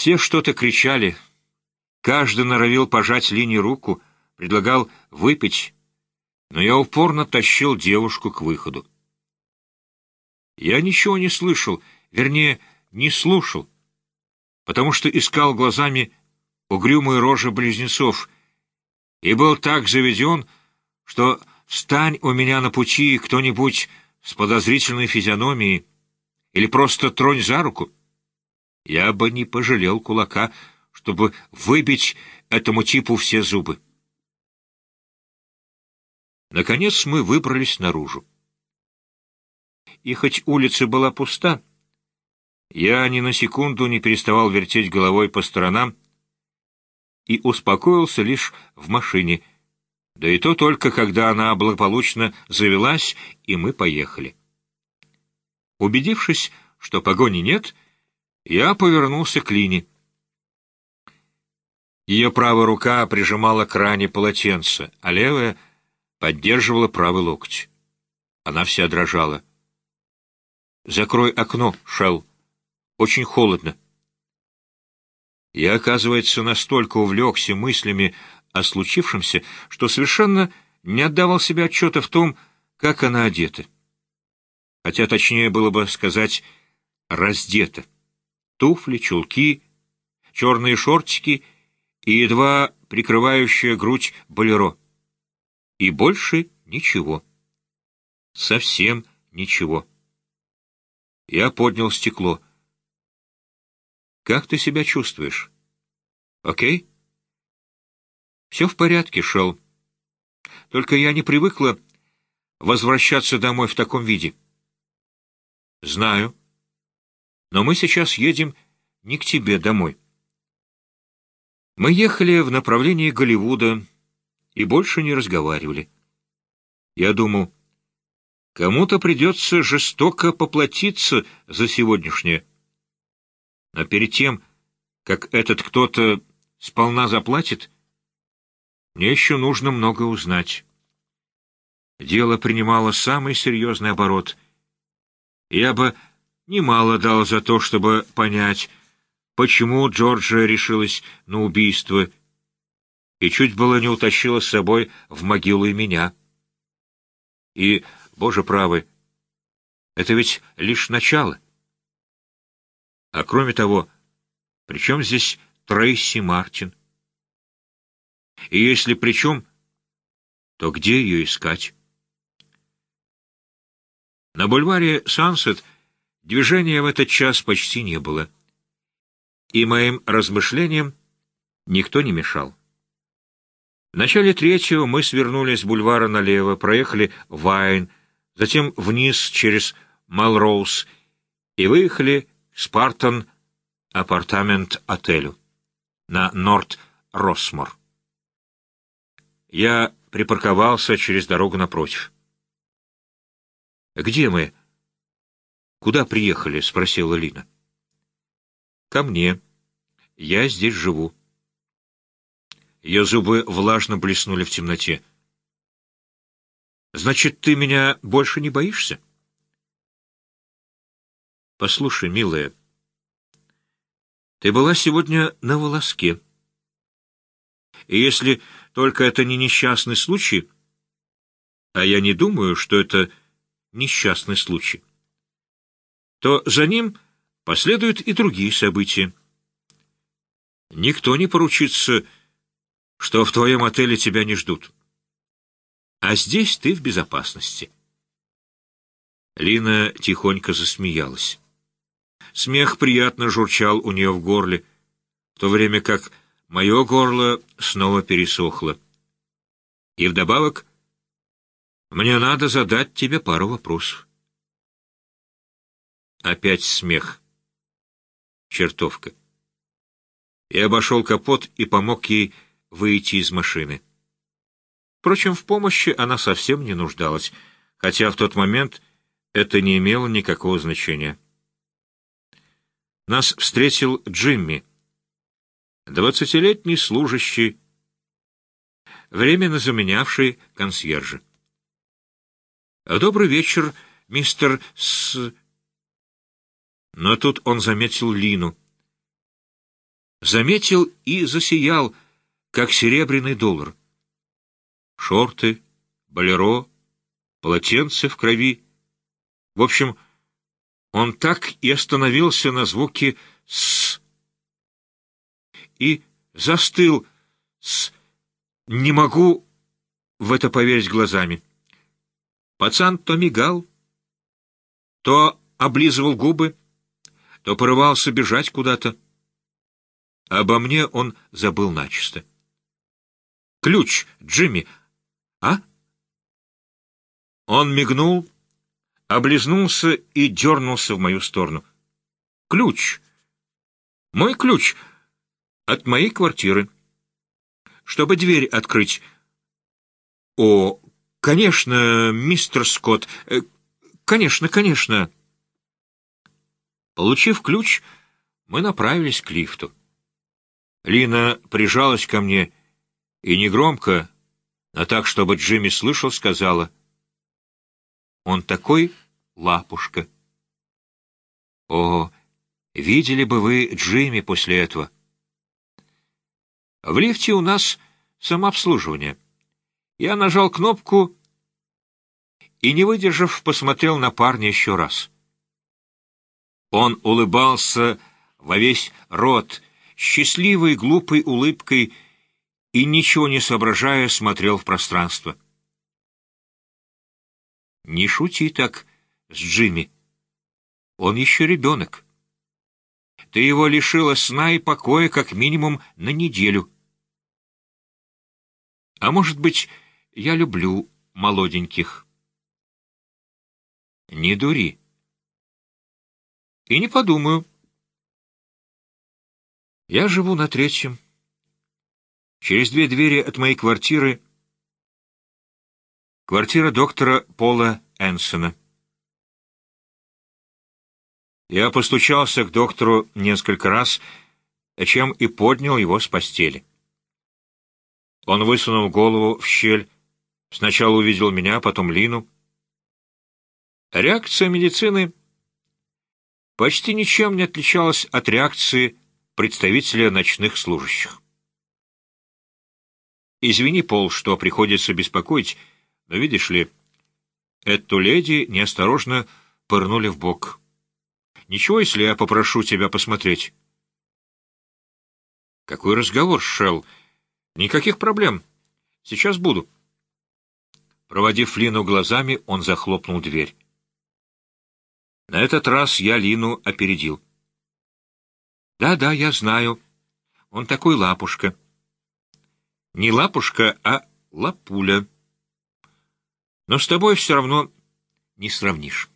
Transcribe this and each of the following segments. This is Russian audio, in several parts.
Все что-то кричали. Каждый норовил пожать Лине руку, предлагал выпить, но я упорно тащил девушку к выходу. Я ничего не слышал, вернее, не слушал, потому что искал глазами угрюмые рожи близнецов и был так заведен, что встань у меня на пути кто-нибудь с подозрительной физиономией или просто тронь за руку. Я бы не пожалел кулака, чтобы выбить этому типу все зубы. Наконец мы выбрались наружу. И хоть улица была пуста, я ни на секунду не переставал вертеть головой по сторонам и успокоился лишь в машине, да и то только, когда она благополучно завелась, и мы поехали. Убедившись, что погони нет, я повернулся к Лине. Ее правая рука прижимала к ране полотенце, а левая поддерживала правый локоть. Она вся дрожала. «Закрой окно, Шелл. Очень холодно». Я, оказывается, настолько увлекся мыслями о случившемся, что совершенно не отдавал себе отчета в том, как она одета. Хотя точнее было бы сказать «раздета». Туфли, чулки, черные шортики и едва прикрывающая грудь болеро. И больше ничего. Совсем ничего. Я поднял стекло. «Как ты себя чувствуешь? Окей?» «Все в порядке, Шел. Только я не привыкла возвращаться домой в таком виде». «Знаю. Но мы сейчас едем не к тебе домой». Мы ехали в направлении Голливуда и больше не разговаривали. Я думал, кому-то придется жестоко поплатиться за сегодняшнее. Но перед тем, как этот кто-то сполна заплатит, мне еще нужно много узнать. Дело принимало самый серьезный оборот. Я бы немало дал за то, чтобы понять, почему Джорджия решилась на убийство и чуть было не утащила с собой в могилу и меня. И, боже правый, это ведь лишь начало. А кроме того, при чем здесь Трейси Мартин? И если при чем, то где ее искать? На бульваре Сансет движения в этот час почти не было, и моим размышлениям никто не мешал. В начале третьего мы свернули с бульвара налево, проехали Вайн, затем вниз через Малроуз и выехали к Спартан апартамент-отелю на Норт-Росмор. Я припарковался через дорогу напротив. «Где мы?» «Куда приехали?» — спросила Лина. «Ко мне. Я здесь живу». Ее зубы влажно блеснули в темноте. «Значит, ты меня больше не боишься?» «Послушай, милая, ты была сегодня на волоске. И если только это не несчастный случай, а я не думаю, что это несчастный случай, то за ним последуют и другие события. Никто не поручится, что в твоем отеле тебя не ждут. А здесь ты в безопасности. Лина тихонько засмеялась. Смех приятно журчал у нее в горле, в то время как мое горло снова пересохло. И вдобавок мне надо задать тебе пару вопросов. Опять смех. Чертовка. Я обошел капот и помог ей выйти из машины. Впрочем, в помощи она совсем не нуждалась, хотя в тот момент это не имело никакого значения. Нас встретил Джимми, двадцатилетний служащий, временно заменявший консьержа. «Добрый вечер, мистер С...» Но тут он заметил Лину. заметил и засиял, как серебряный доллар. Шорты, болеро, полотенце в крови. В общем, он так и остановился на звуке «с» и застыл с «не могу в это поверить глазами». Пацан то мигал, то облизывал губы, то порывался бежать куда-то. Обо мне он забыл начисто. «Ключ, Джимми!» «А?» Он мигнул, облизнулся и дернулся в мою сторону. «Ключ! Мой ключ от моей квартиры. Чтобы дверь открыть...» «О, конечно, мистер Скотт, э, конечно, конечно!» Получив ключ, мы направились к лифту. Лина прижалась ко мне и негромко, но так, чтобы Джимми слышал, сказала, «Он такой лапушка». О, видели бы вы Джимми после этого. В лифте у нас самообслуживание. Я нажал кнопку и, не выдержав, посмотрел на парня еще раз. Он улыбался во весь рот, счастливой глупой улыбкой, и, ничего не соображая, смотрел в пространство. «Не шути так с Джимми. Он еще ребенок. Ты его лишила сна и покоя как минимум на неделю. А может быть, я люблю молоденьких?» «Не дури. И не подумаю». Я живу на третьем. Через две двери от моей квартиры квартира доктора Пола Энсона. Я постучался к доктору несколько раз, чем и поднял его с постели. Он высунул голову в щель, сначала увидел меня, потом Лину. Реакция медицины почти ничем не отличалась от реакции представителя ночных служащих. «Извини, Пол, что приходится беспокоить, но видишь ли, эту леди неосторожно пырнули в бок. Ничего, если я попрошу тебя посмотреть?» «Какой разговор, Шелл? Никаких проблем. Сейчас буду». Проводив Лину глазами, он захлопнул дверь. На этот раз я Лину опередил. Да-да, я знаю. Он такой лапушка. Не лапушка, а лапуля. Но с тобой все равно не сравнишь.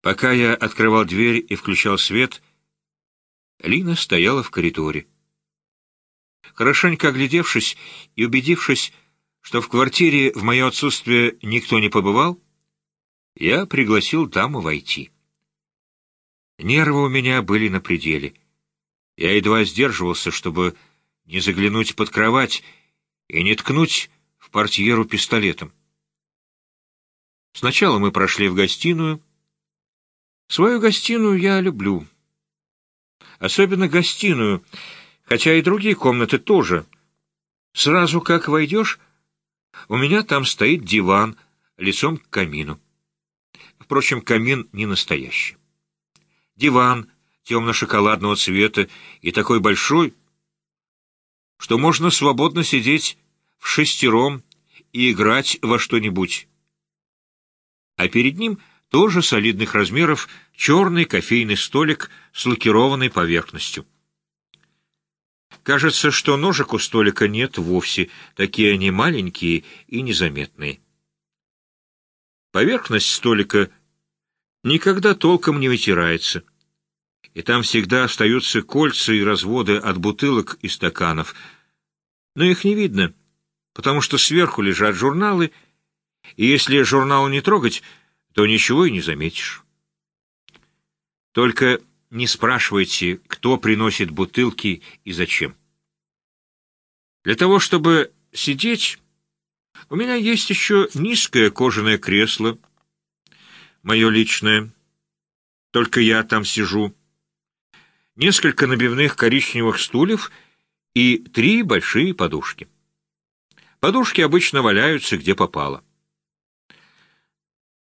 Пока я открывал дверь и включал свет, Лина стояла в коридоре. Хорошенько оглядевшись и убедившись, что в квартире в мое отсутствие никто не побывал, я пригласил даму войти. Нервы у меня были на пределе. Я едва сдерживался, чтобы не заглянуть под кровать и не ткнуть в портьеру пистолетом. Сначала мы прошли в гостиную. Свою гостиную я люблю. Особенно гостиную, хотя и другие комнаты тоже. Сразу как войдешь, у меня там стоит диван лицом к камину. Впрочем, камин не настоящий диван темно-шоколадного цвета и такой большой, что можно свободно сидеть в шестером и играть во что-нибудь. А перед ним тоже солидных размеров черный кофейный столик с лакированной поверхностью. Кажется, что ножек у столика нет вовсе, такие они маленькие и незаметные. Поверхность столика никогда толком не вытирается и там всегда остаются кольца и разводы от бутылок и стаканов. Но их не видно, потому что сверху лежат журналы, и если журнал не трогать, то ничего и не заметишь. Только не спрашивайте, кто приносит бутылки и зачем. Для того, чтобы сидеть, у меня есть еще низкое кожаное кресло, мое личное. Только я там сижу. несколько набивных коричневых стульев и три большие подушки. Подушки обычно валяются где попало.